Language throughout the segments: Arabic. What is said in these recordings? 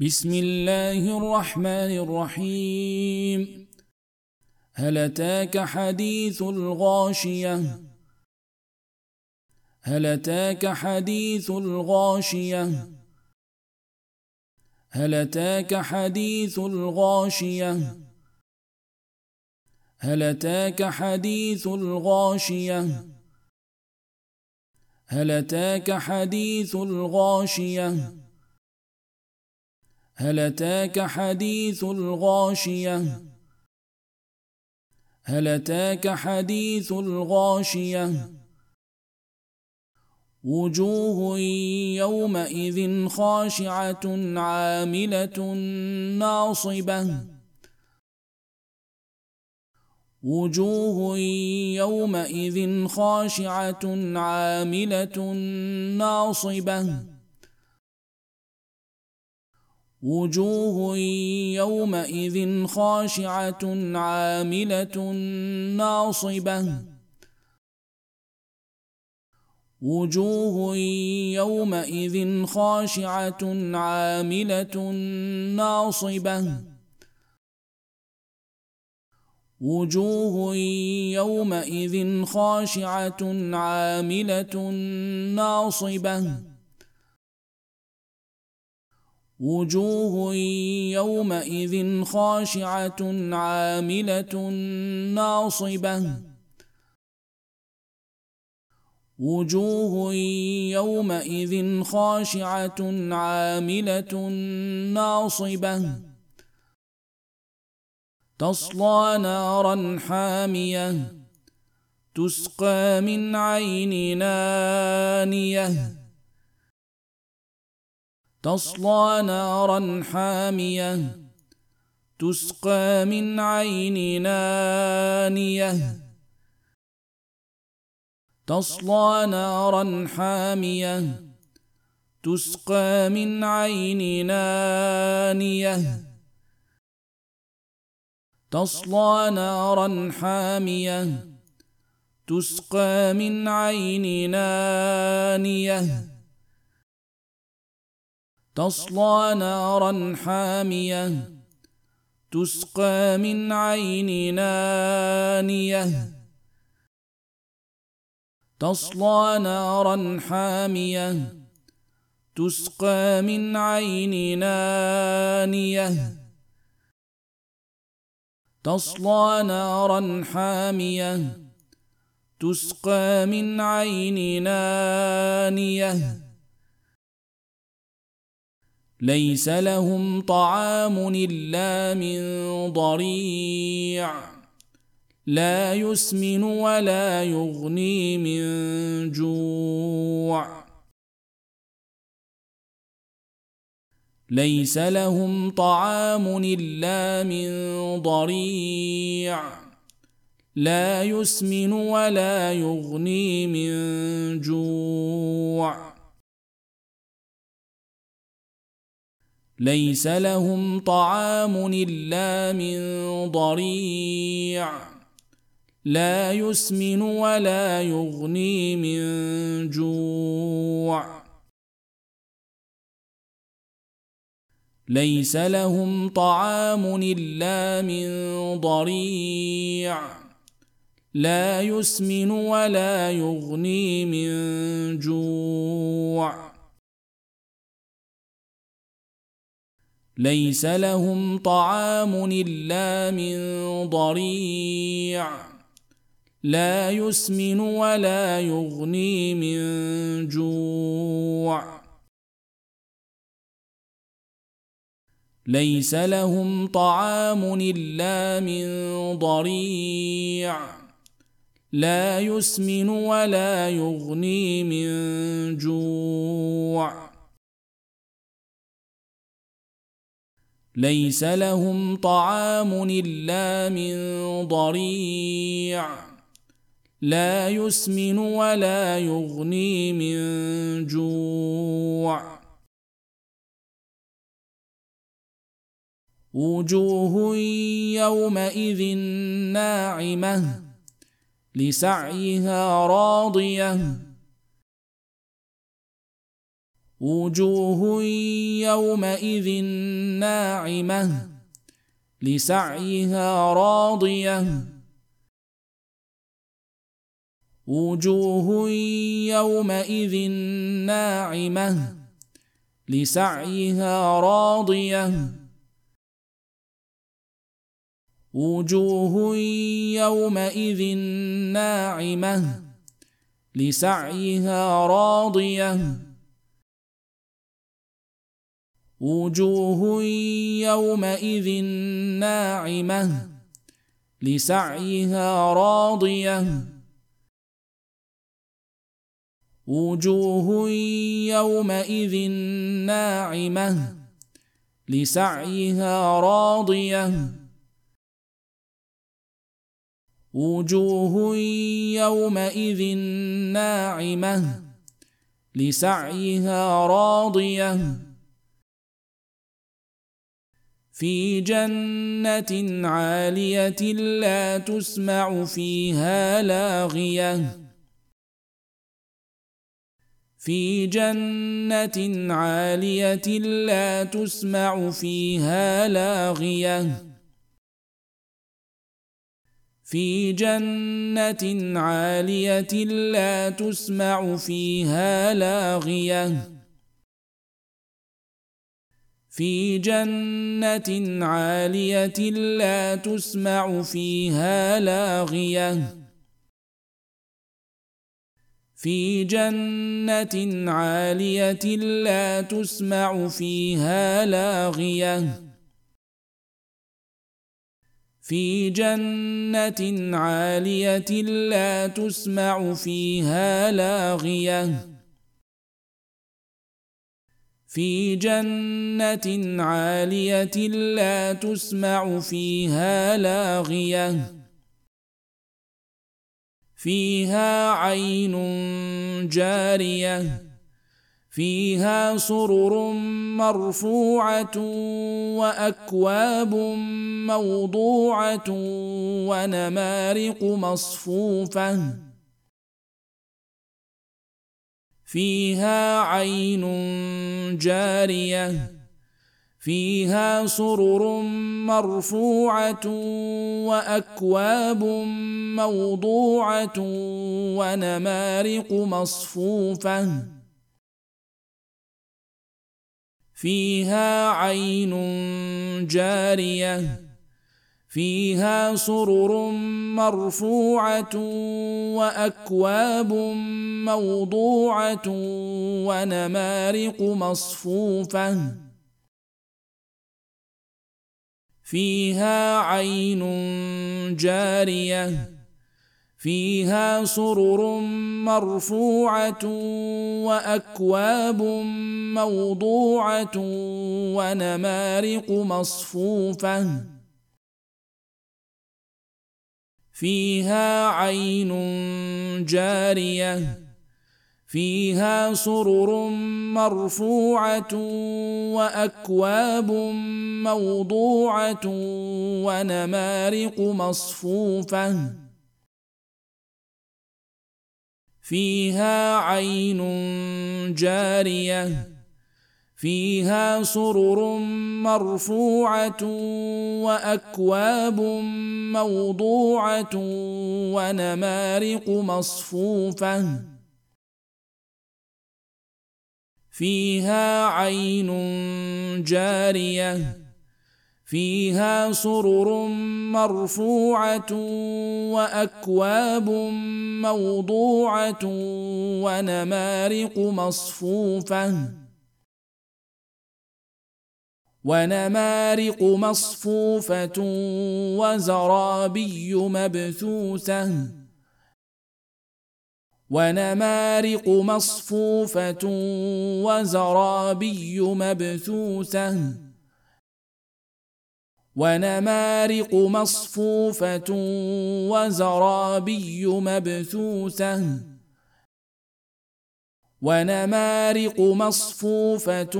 بسم الله الرحمن الرحيم. هل أتاك حديث الغاشية؟ هل أتاك حديث الغاشية؟ هل أتاك حديث الغاشية؟ هل أتاك حديث الغاشية؟ هل أتاك حديث الغاشية؟ هل أتاك حديث الغاشية؟ هل أتاك حديث الغاشية؟ وجوه يومئذ خاشعة عاملة ناصبة. وجوه يومئذ خاشعة عاملة ناصبة. وجوه يومئذ خاشعة عاملة ناصبة. وجوه يومئذ خاشعة عاملة ناصبة. وجوه يومئذ خاشعة عاملة ناصبة. وجوه يومئذ خاشعة عاملة ناصبة. وجوه يومئذ خاشعة عاملة ناصبة. تصلى نارا حامية. تسقى من عين نانية. تصلى نارا حامية تسقى من عين نانية. تصلى نارا حامية تسقى من عين نانية. تصلى نارا حامية تسقى من عين نانية. تصلى نارا حامية تسقى من عين نانية. تصلى نارا حامية تسقى من عين نانية. تصلى نارا حامية تسقى من عين نانية. ليس لهم طعام إلا من ضريع. لا يسمن ولا يغني من جوع. ليس لهم طعام إلا من ضريع. لا يسمن ولا يغني من جوع. ليس لهم طعام إلا من ضريع. لا يسمن ولا يغني من جوع. ليس لهم طعام إلا من ضريع. لا يسمن ولا يغني من جوع. ليس لهم طعام إلا من ضريع. لا يسمن ولا يغني من جوع. ليس لهم طعام إلا من ضريع. لا يسمن ولا يغني من جوع. ليس لهم طعام إلا من ضريع. لا يسمن ولا يغني من جوع. وجوه يومئذ ناعمة لسعيها راضية. وجوه يومئذ ناعمة لسعيها راضية. وجوه يومئذ ناعمة لسعيها راضية. وجوه يومئذ ناعمة لسعيها راضية. وجوه يومئذ ناعمة لسعيها راضية. وجوه يومئذ ناعمة لسعيها راضية. وجوه يومئذ ناعمة لسعيها راضية. في جنة عالية لا تسمع فيها لاغية. في جنة عالية لا تسمع فيها لاغية. في جنة عالية لا تسمع فيها لاغية. في جنة عالية لا تسمع فيها لاغية. في جنة عالية لا تسمع فيها لاغية. في جنة عالية لا تسمع فيها لاغية. في جنة عالية لا تسمع فيها لاغية. فيها عين جارية. فيها سرر مرفوعة وأكواب موضوعة ونمارق مصفوفة. فيها عين جارية فيها سرر مرفوعة وأكواب موضوعة ونمارق مصفوفة. فيها عين جارية فيها سرر مرفوعة وأكواب موضوعة ونمارق مصفوفة. فيها عين جارية. فيها سرر مرفوعة وأكواب موضوعة ونمارق مصفوفة. فيها عين جارية فيها سرر مرفوعة وأكواب موضوعة ونمارق مصفوفة. فيها عين جارية فيها سرر مرفوعة وأكواب موضوعة ونمارق مصفوفة. فيها عين جارية. فيها سرر مرفوعة وأكواب موضوعة ونمارق مصفوفة. ونمارق مصفوفة وزرابي مبثوثة. ونمارق مصفوفة وزرابي مبثوثة. ونمارق مصفوفة وزرابي مبثوثة. ونمارق مصفوفة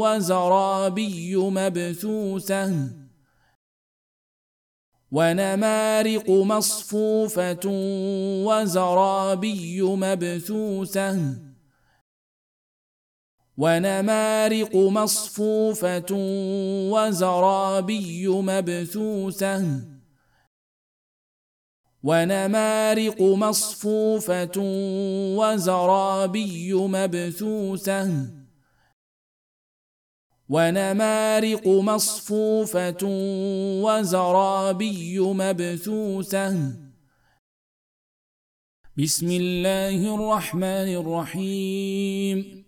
وزرابي مبثوثة. ونمارق مصفوفة وزرابي مبثوثة. ونمارق مصفوفة وزرابي مبثوثة. ونمارق مصفوفة وزرابي مبثوثة. ونمارق مصفوفة وزرابي مبثوثة. بسم الله الرحمن الرحيم.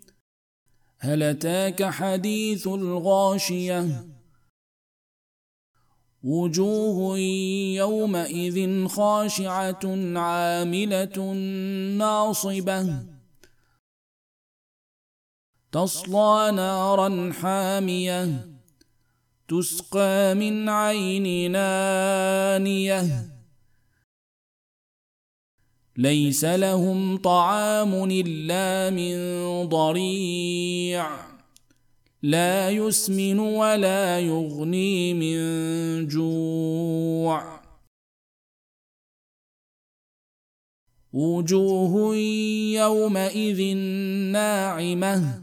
هل أتاك حديث الغاشية؟ وجوه يومئذ خاشعة عاملة ناصبة. تصلى نارا حامية. تسقى من عين نانية. ليس لهم طعام إلا من ضريع. لا يسمن ولا يغني من جوع. وجوه يومئذ ناعمة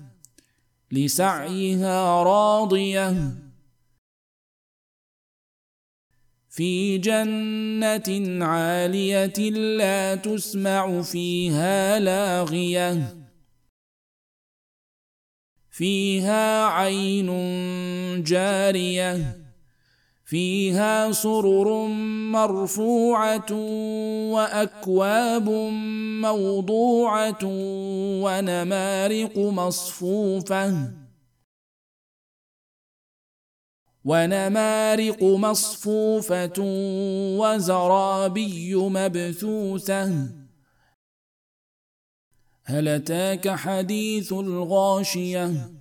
لسعيها راضية. في جنة عالية لا تسمع فيها لاغية. فيها عين جارية فيها سرر مرفوعة وأكواب موضوعة ونمارق مصفوفة. ونمارق مصفوفة وزرابي مبثوثة. هل أتاك حديث الغاشية؟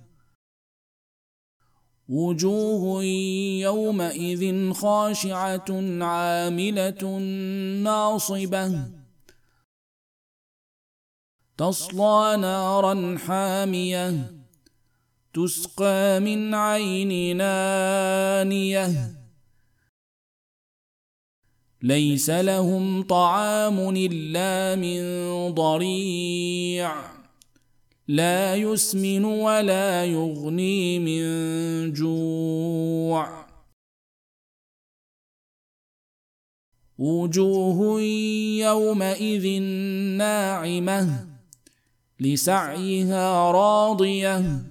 وجوه يومئذ خاشعة عاملة ناصبة. تصلى نارا حامية. تسقى من عين نانية. ليس لهم طعام إلا من ضريع. لا يسمن ولا يغني من جوع. وجوه يومئذ ناعمة لسعيها راضية.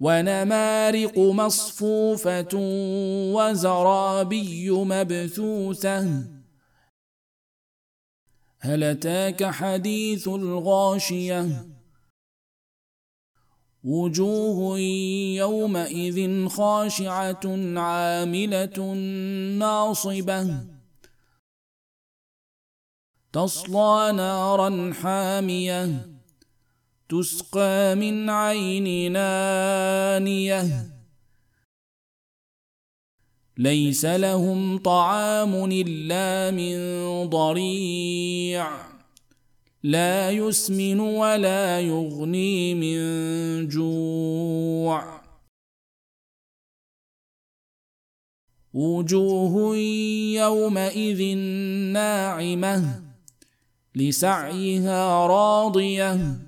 ونمارق مصفوفة وزرابي مبثوثة. هل أتاك حديث الغاشية؟ وجوه يومئذ خاشعة عاملة ناصبة. تصلى نارا حامية. تسقى من عين نانية. ليس لهم طعام إلا من ضريع. لا يسمن ولا يغني من جوع. وجوه يومئذ ناعمة لسعيها راضية.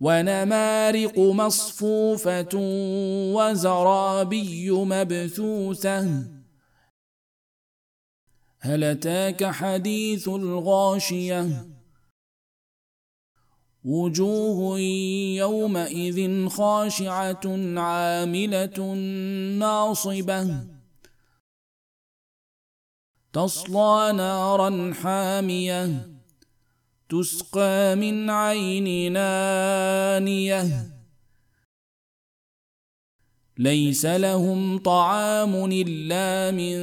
ونمارق مصفوفة وزرابي مبثوثة. هل أتاك حديث الغاشية؟ وجوه يومئذ خاشعة عاملة ناصبة. تصلى نارا حامية. تسقى من عين نانية. ليس لهم طعام إلا من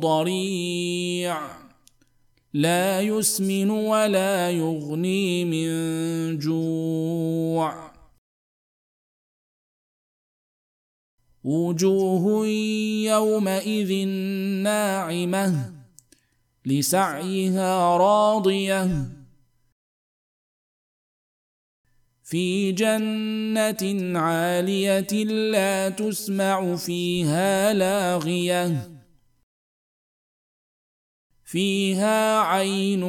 ضريع. لا يسمن ولا يغني من جوع. وجوه يومئذ ناعمة لسعيها راضية. في جنة عالية لا تسمع فيها لاغية. فيها عين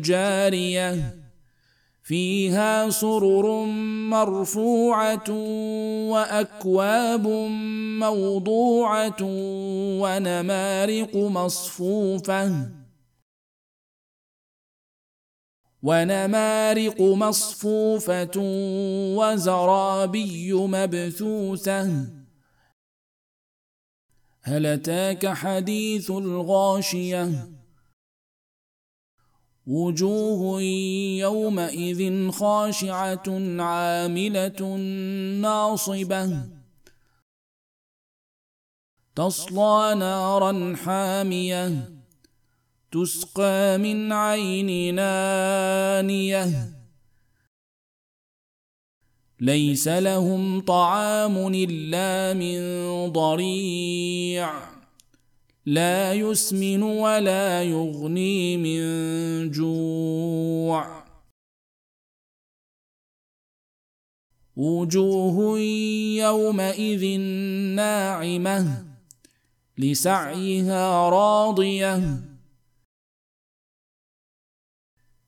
جارية. فيها سرر مرفوعة وأكواب موضوعة ونمارق مصفوفة. ونمارق مصفوفة وزرابي مبثوثة. هل أتاك حديث الغاشية؟ وجوه يومئذ خاشعة عاملة ناصبة. تصلى نارا حامية. تسقى من عين نانية. ليس لهم طعام إلا من ضريع. لا يسمن ولا يغني من جوع. وجوه يومئذ ناعمة لسعيها راضية.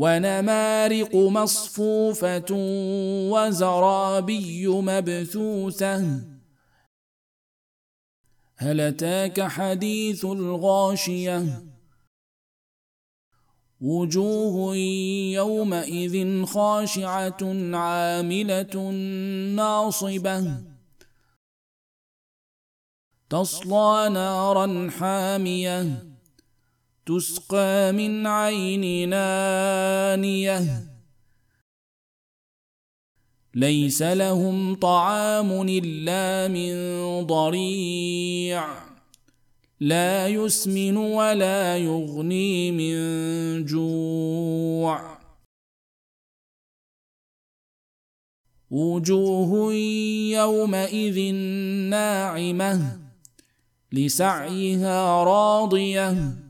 ونمارق مصفوفة وزرابي مبثوثة. هل أتاك حديث الغاشية؟ وجوه يومئذ خاشعة عاملة ناصبة. تصلى نارا حامية. تسقى من عين نانية. ليس لهم طعام إلا من ضريع. لا يسمن ولا يغني من جوع. وجوه يومئذ ناعمة لسعيها راضية.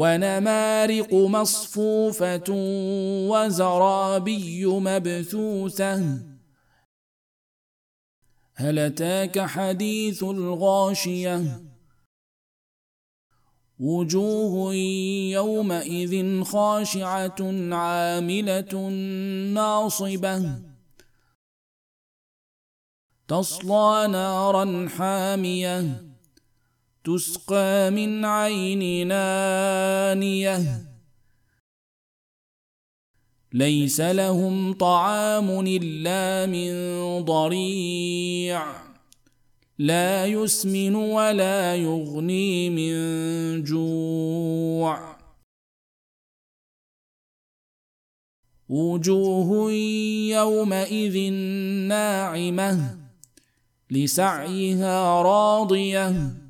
ونمارق مصفوفة وزرابي مبثوثة. هل أتاك حديث الغاشية؟ وجوه يومئذ خاشعة عاملة ناصبة. تصلى نارا حامية. تسقى من عين نانية. ليس لهم طعام إلا من ضريع. لا يسمن ولا يغني من جوع. وجوه يومئذ ناعمة لسعيها راضية.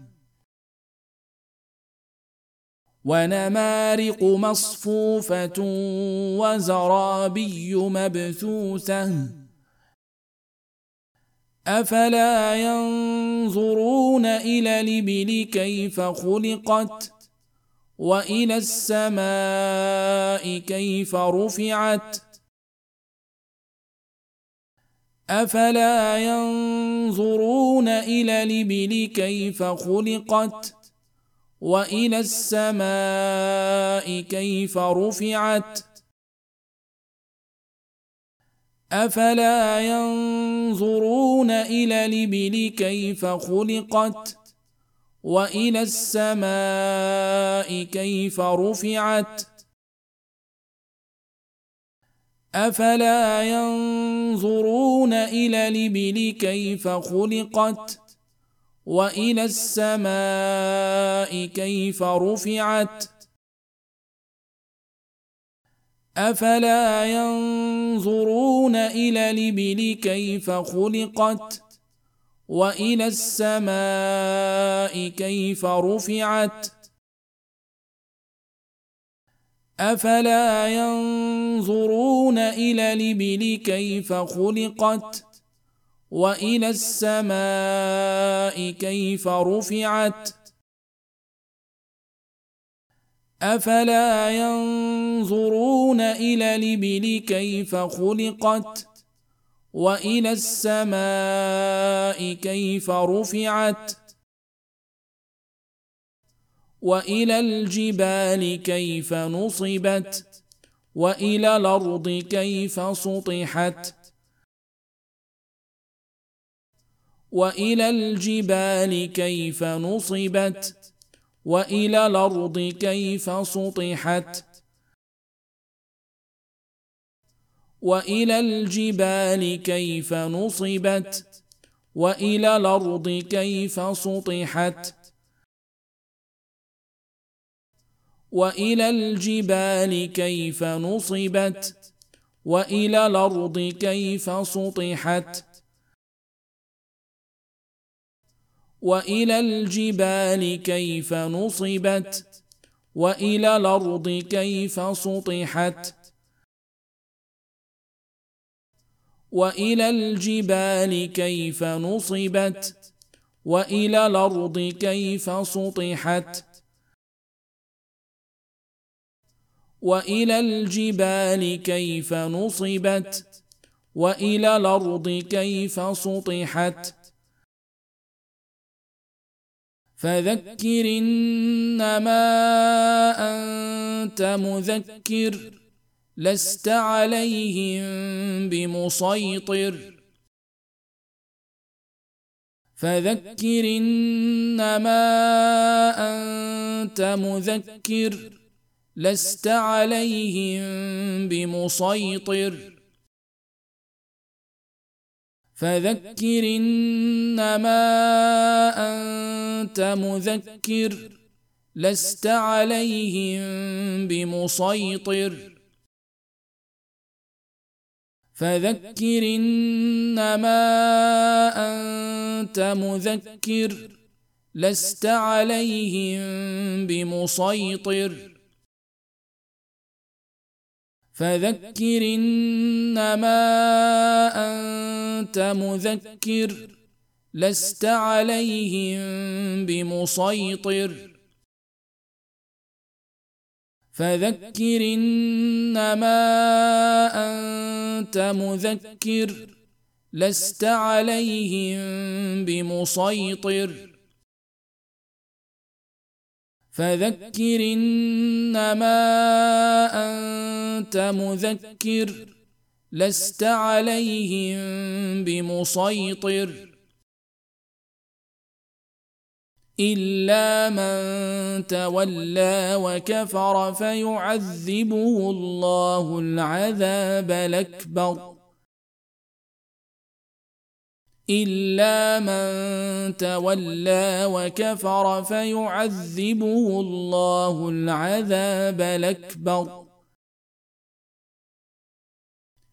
ونمارق مصفوفة وزرابي مبثوثة. أفلا ينظرون إلى الإبل كيف خلقت وإلى السماء كيف رفعت. أفلا ينظرون إلى الإبل كيف خلقت وإلى السماء كيف رفعت؟ أفلا ينظرون إلى الإبل كيف خلقت؟ وإلى السماء كيف رفعت؟ أفلا ينظرون إلى الإبل كيف خلقت؟ والى السماء كيف رفعت افلا ينظرون إلى الابل كيف خلقت والى السماء كيف رفعت افلا ينظرون إلى الابل كيف خلقت وإلى السماء كيف رفعت؟ أفلا ينظرون إلى الإبل كيف خلقت؟ وإلى السماء كيف رفعت؟ وإلى الجبال كيف نصبت؟ وإلى الأرض كيف سطحت؟ وإلى الجبال كيف نصبت وإلى الأرض كيف سطحت وإلى الجبال كيف نصبت وإلى الأرض كيف سطحت وإلى الجبال كيف نصبت وإلى الأرض كيف سطحت وإلى الجبال كيف نصبت وإلى الأرض كيف سطحت وإلى الجبال كيف نصبت وإلى الأرض كيف سطحت وإلى الجبال كيف نصبت وإلى الأرض كيف سطحت فذكر إنما أنت مذكر لست عليهم بمسيطر. فذكر إنما أنت مذكر لست عليهم بمسيطر. فذكر إنما أنت مذكر لست عليهم بمسيطر. فذكر إنما أنت مذكر لست عليهم بمسيطر. فذكر إنما أنت مذكر لست عليهم بمسيطر. فذكر إنما أنت مذكر لست عليهم بمسيطر. فذكر إنما أنت مذكر لست عليهم بمسيطر. إلا من تولى وكفر فيعذبه الله العذاب الأكبر. إلا من تولى وكفر فيعذبه الله العذاب الأكبر.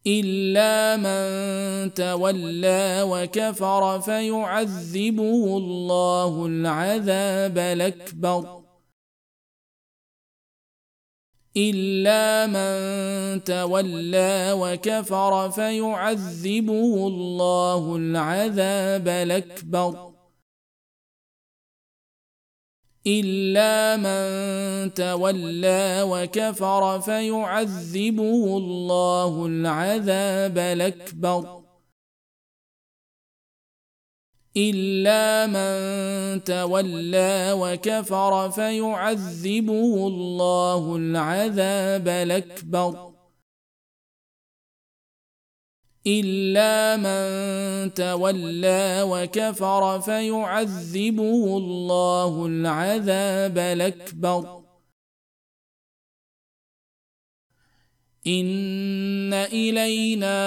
إلا من تولى وكفر فيعذبه الله العذاب الأكبر. إلا من تولى وكفر فيعذبه الله العذاب الأكبر. إلا من تولى وكفر فيعذبه الله العذاب الأكبر. إلا من تولى وكفر فيعذبه الله العذاب الأكبر. إلا من تولى وكفر فيعذبه الله العذاب الأكبر. ان الينا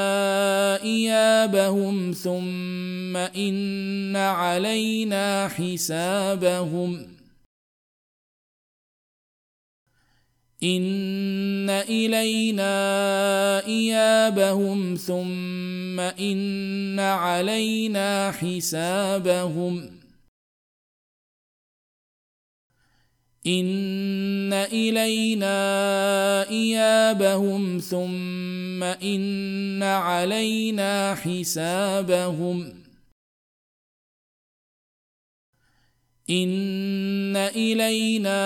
ايابهم ثم ان علينا حسابهم ان الينا ايابهم ثم ان علينا حسابهم ان الينا ايابهم ثم ان علينا حسابهم ان الينا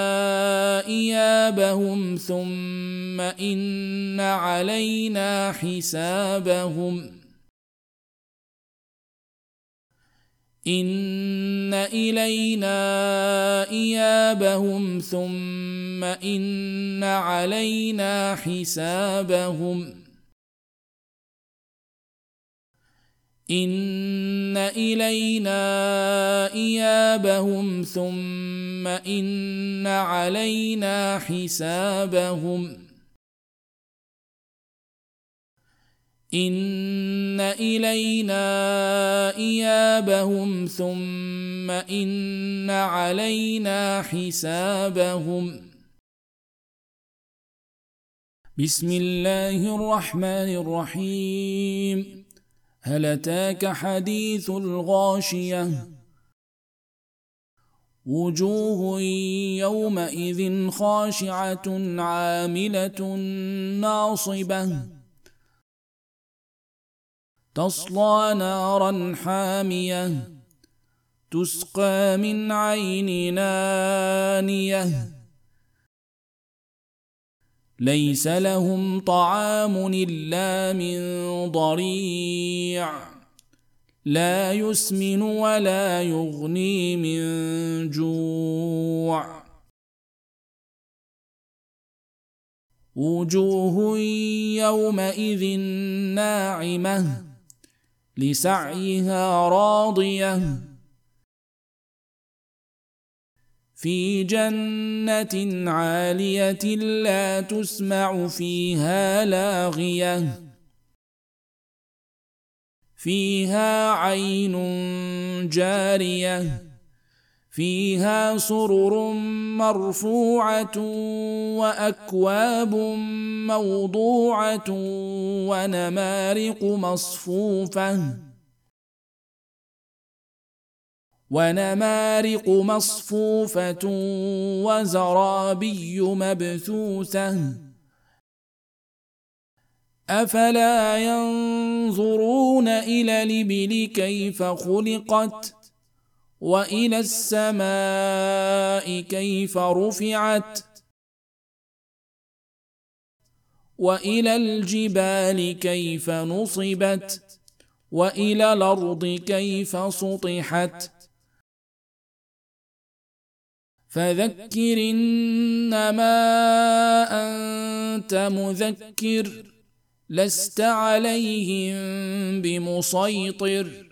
ايابهم ثم ان علينا حسابهم ان الينا ايابهم ثم ان علينا حسابهم ان الينا ايابهم ثم ان علينا حسابهم ان الينا ايابهم ثم ان علينا حسابهم بسم الله الرحمن الرحيم هل اتاك حديث الغاشيه؟ وجوه يومئذ خاشعه عامله ناصبه تصلى نارا حامية تسقى من عين نانية. ليس لهم طعام إلا من ضريع لا يسمن ولا يغني من جوع. وجوه يومئذ ناعمة لسعيها راضية. في جنة عالية لا تسمع فيها لاغية. فيها عين جارية. فيها سرر مرفوعة وأكواب موضوعة ونمارق مصفوفة ونمارق مصفوفة وزرابي مبثوثة أفلا ينظرون إلى الإبل كيف خلقت والى السماء كيف رفعت والى الجبال كيف نصبت والى الأرض كيف سطحت فذكر انما انت مذكر لست عليهم بمسيطر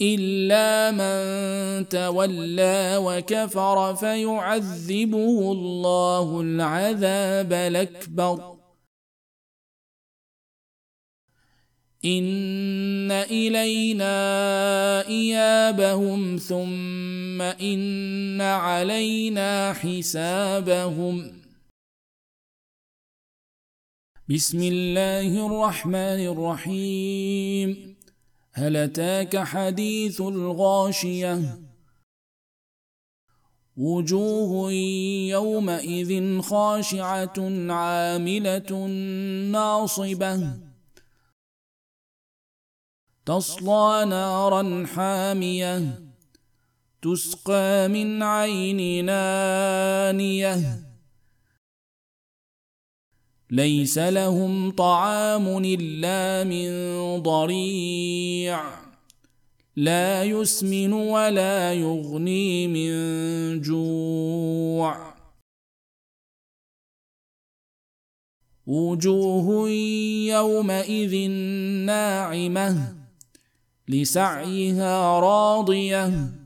الا من تولى وكفر فيعذبه الله العذاب الاكبر. ان الينا ايابهم ثم ان علينا حسابهم. بسم الله الرحمن الرحيم. هل أتاك حديث الغاشية؟ وجوه يومئذ خاشعة عاملة ناصبة. تصلى نارا حامية. تسقى من عين نانية. ليس لهم طعام إلا من ضريع. لا يسمن ولا يغني من جوع. وجوه يومئذ ناعمة لسعيها راضية.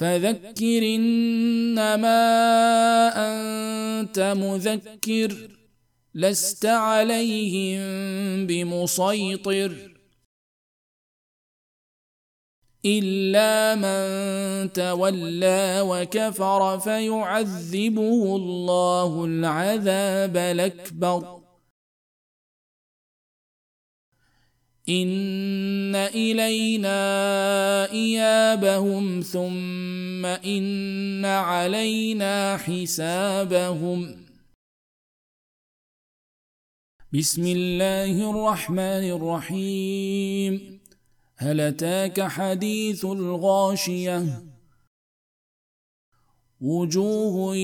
فذكر إنما أنت مذكر لست عليهم بمسيطر. إلا من تولى وكفر فيعذبه الله العذاب الأكبر. ان الينا ايابهم ثم ان علينا حسابهم بسم الله الرحمن الرحيم هل اتاك حديث الغاشيه؟ وجوه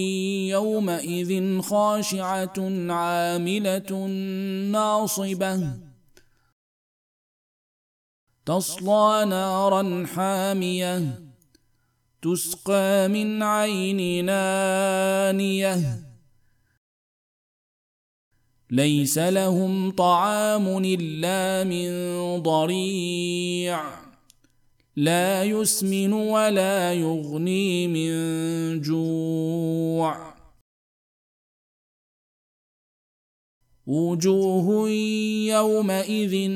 يومئذ خاشعه عامله ناصبه تصلى نارا حامية تسقى من عين نانية. ليس لهم طعام إلا من ضريع لا يسمن ولا يغني من جوع. وجوه يومئذ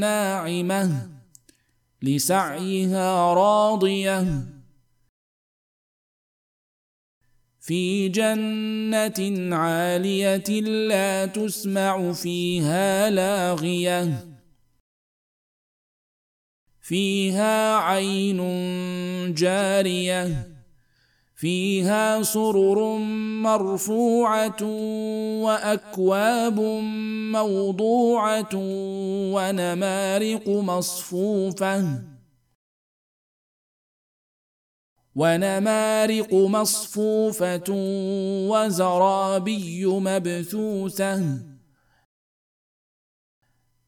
ناعمة لسعيها راضية. في جنة عالية لا تسمع فيها لاغية. فيها عين جارية. فيها سرر مرفوعة وأكواب موضوعة ونمارق مصفوفة ونمارق مصفوفة وزرابي مبثوثة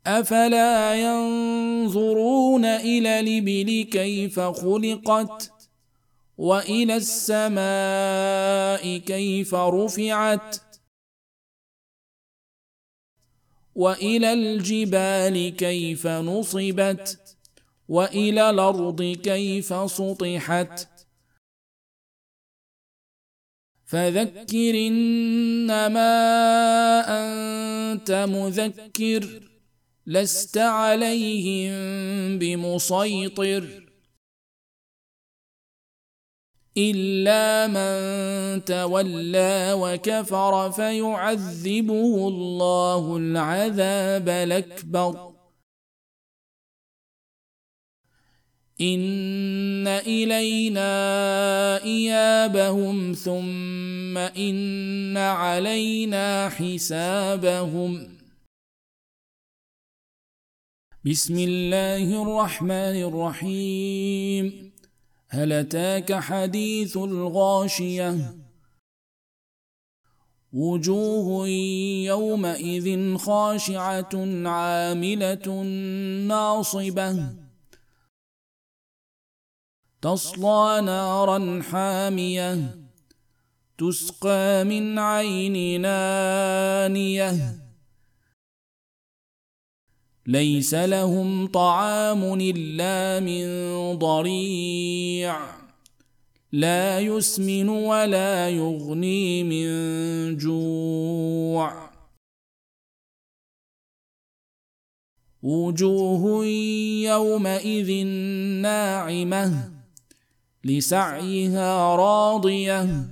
أفلا ينظرون إلى الإبل كيف خلقت وإلى السماء كيف رفعت وإلى الجبال كيف نصبت وإلى الأرض كيف سطحت. فذكر إنما أنت مذكر لست عليهم بمسيطر. الا من تولى وكفر فيعذبه الله العذاب الاكبر. ان الينا ايابهم ثم ان علينا حسابهم. بسم الله الرحمن الرحيم. هل أتاك حديث الغاشية؟ وجوه يومئذ خاشعة عاملة ناصبة. تصلى نارا حامية. تسقى من عين نانية. ليس لهم طعام إلا من ضريع. لا يسمن ولا يغني من جوع. وجوه يومئذ ناعمة لسعيها راضية.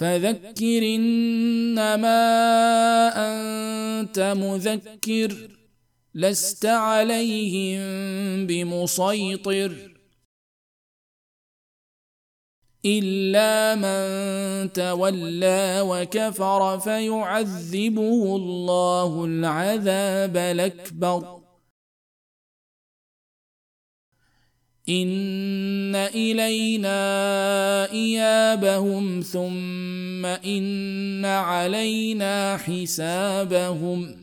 فذكر إنما أنت مذكر لست عليهم بمسيطر. إلا من تولى وكفر فيعذبه الله العذاب الأكبر. ان الينا ايابهم ثم ان علينا حسابهم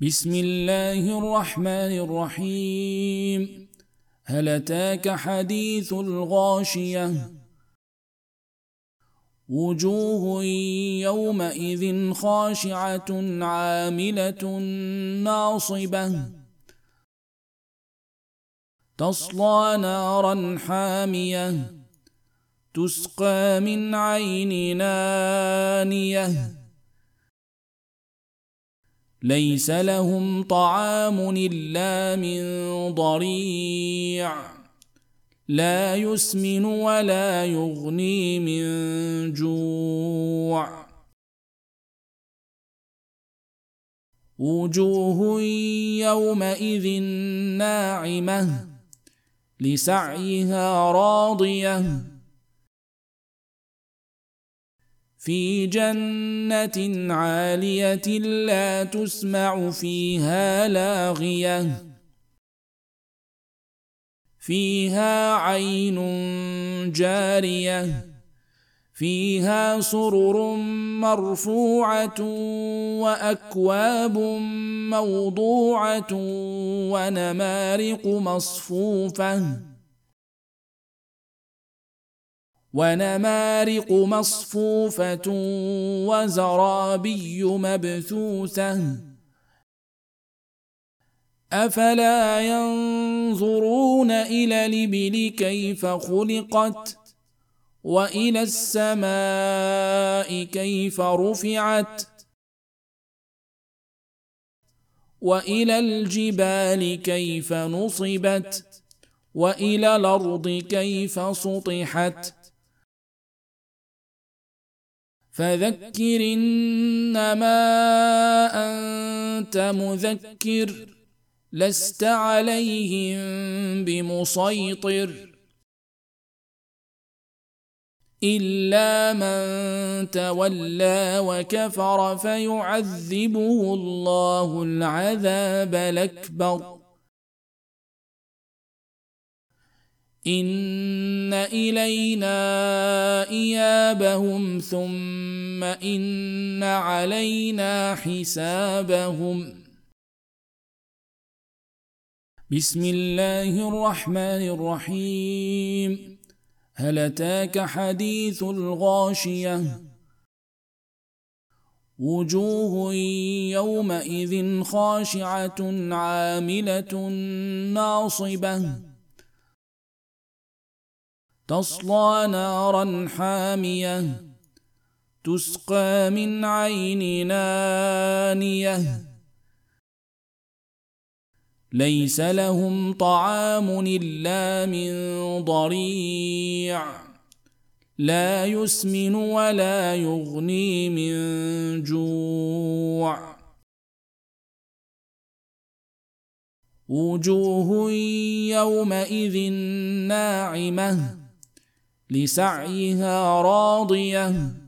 بسم الله الرحمن الرحيم هل اتاك حديث الغاشيه؟ وجوه يومئذ خاشعه عامله ناصبه تصلى نارا حامية تسقى من عين نانية. ليس لهم طعام إلا من ضريع لا يسمن ولا يغني من جوع. وجوه يومئذ ناعمة لسعيها راضية. في جنة عالية لا تسمع فيها لاغية. فيها عين جارية. فيها سرر مرفوعة وأكواب موضوعة ونمارق مصفوفة ونمارق مصفوفة وزرابي مبثوثة أفلا ينظرون إلى الإبل كيف خلقت وإلى السماء كيف رفعت وإلى الجبال كيف نصبت وإلى الأرض كيف سطحت. فذكر إنما أنت مذكر لست عليهم بمسيطر. الا من تولى وكفر فيعذبه الله العذاب الاكبر. ان الينا ايابهم ثم ان علينا حسابهم. بسم الله الرحمن الرحيم. هل أتاك حديث الغاشية؟ وجوه يومئذ خاشعة عاملة ناصبة. تصلى نارا حامية. تسقى من عين نانية. ليس لهم طعام إلا من ضريع. لا يسمن ولا يغني من جوع. وجوه يومئذ ناعمة لسعيها راضية.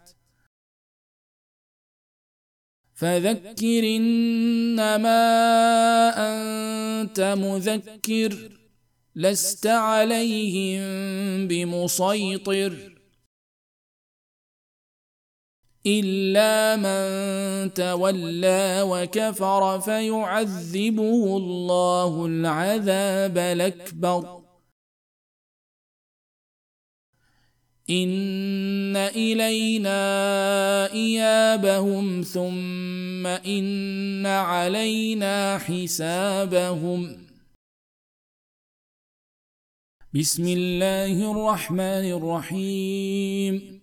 فذكر إنما أنت مذكر لست عليهم بمسيطر. إلا من تولى وكفر فيعذبه الله العذاب الأكبر. ان الينا ايابهم ثم ان علينا حسابهم بسم الله الرحمن الرحيم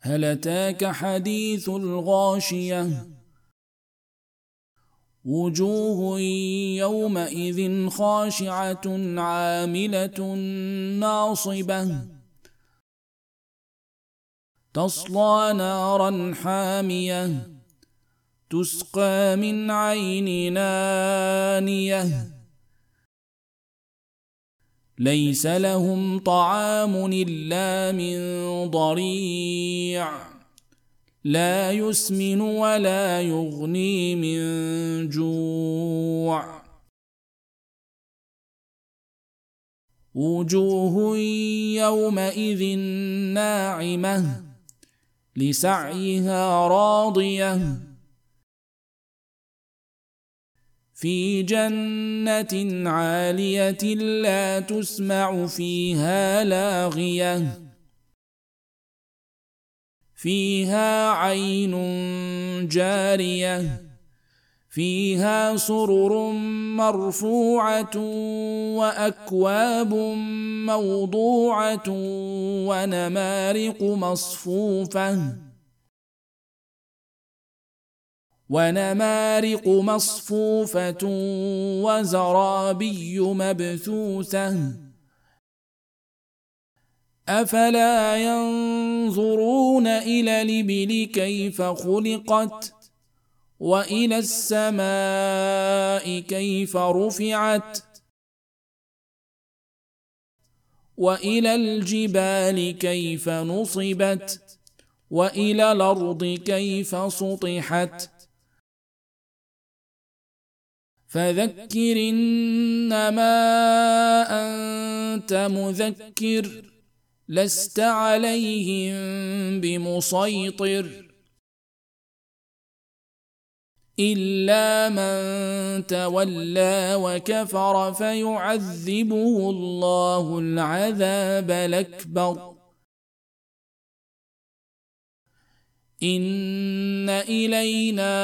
هل اتاك حديث الغاشيه؟ وجوه يومئذ خاشعه عامله ناصبه تصلى نارا حامية تسقى من عين نانية. ليس لهم طعام إلا من ضريع لا يسمن ولا يغني من جوع. وجوه يومئذ ناعمة لسعيها راضية. في جنة عالية لا تسمع فيها لاغية. فيها عين جارية. فيها سرر مرفوعة وأكواب موضوعة ونمارق مصفوفة ونمارق مصفوفة وزرابي مبثوثة أفلا ينظرون إلى الإبل كيف خلقت والى السماء كيف رفعت والى الجبال كيف نصبت والى الأرض كيف سطحت فذكر انما انت مذكر لست عليهم بمسيطر الا من تولى وكفر فيعذبه الله العذاب الاكبر. ان الينا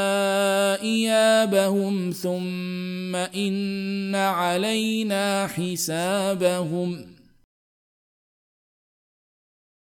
ايابهم ثم ان علينا حسابهم.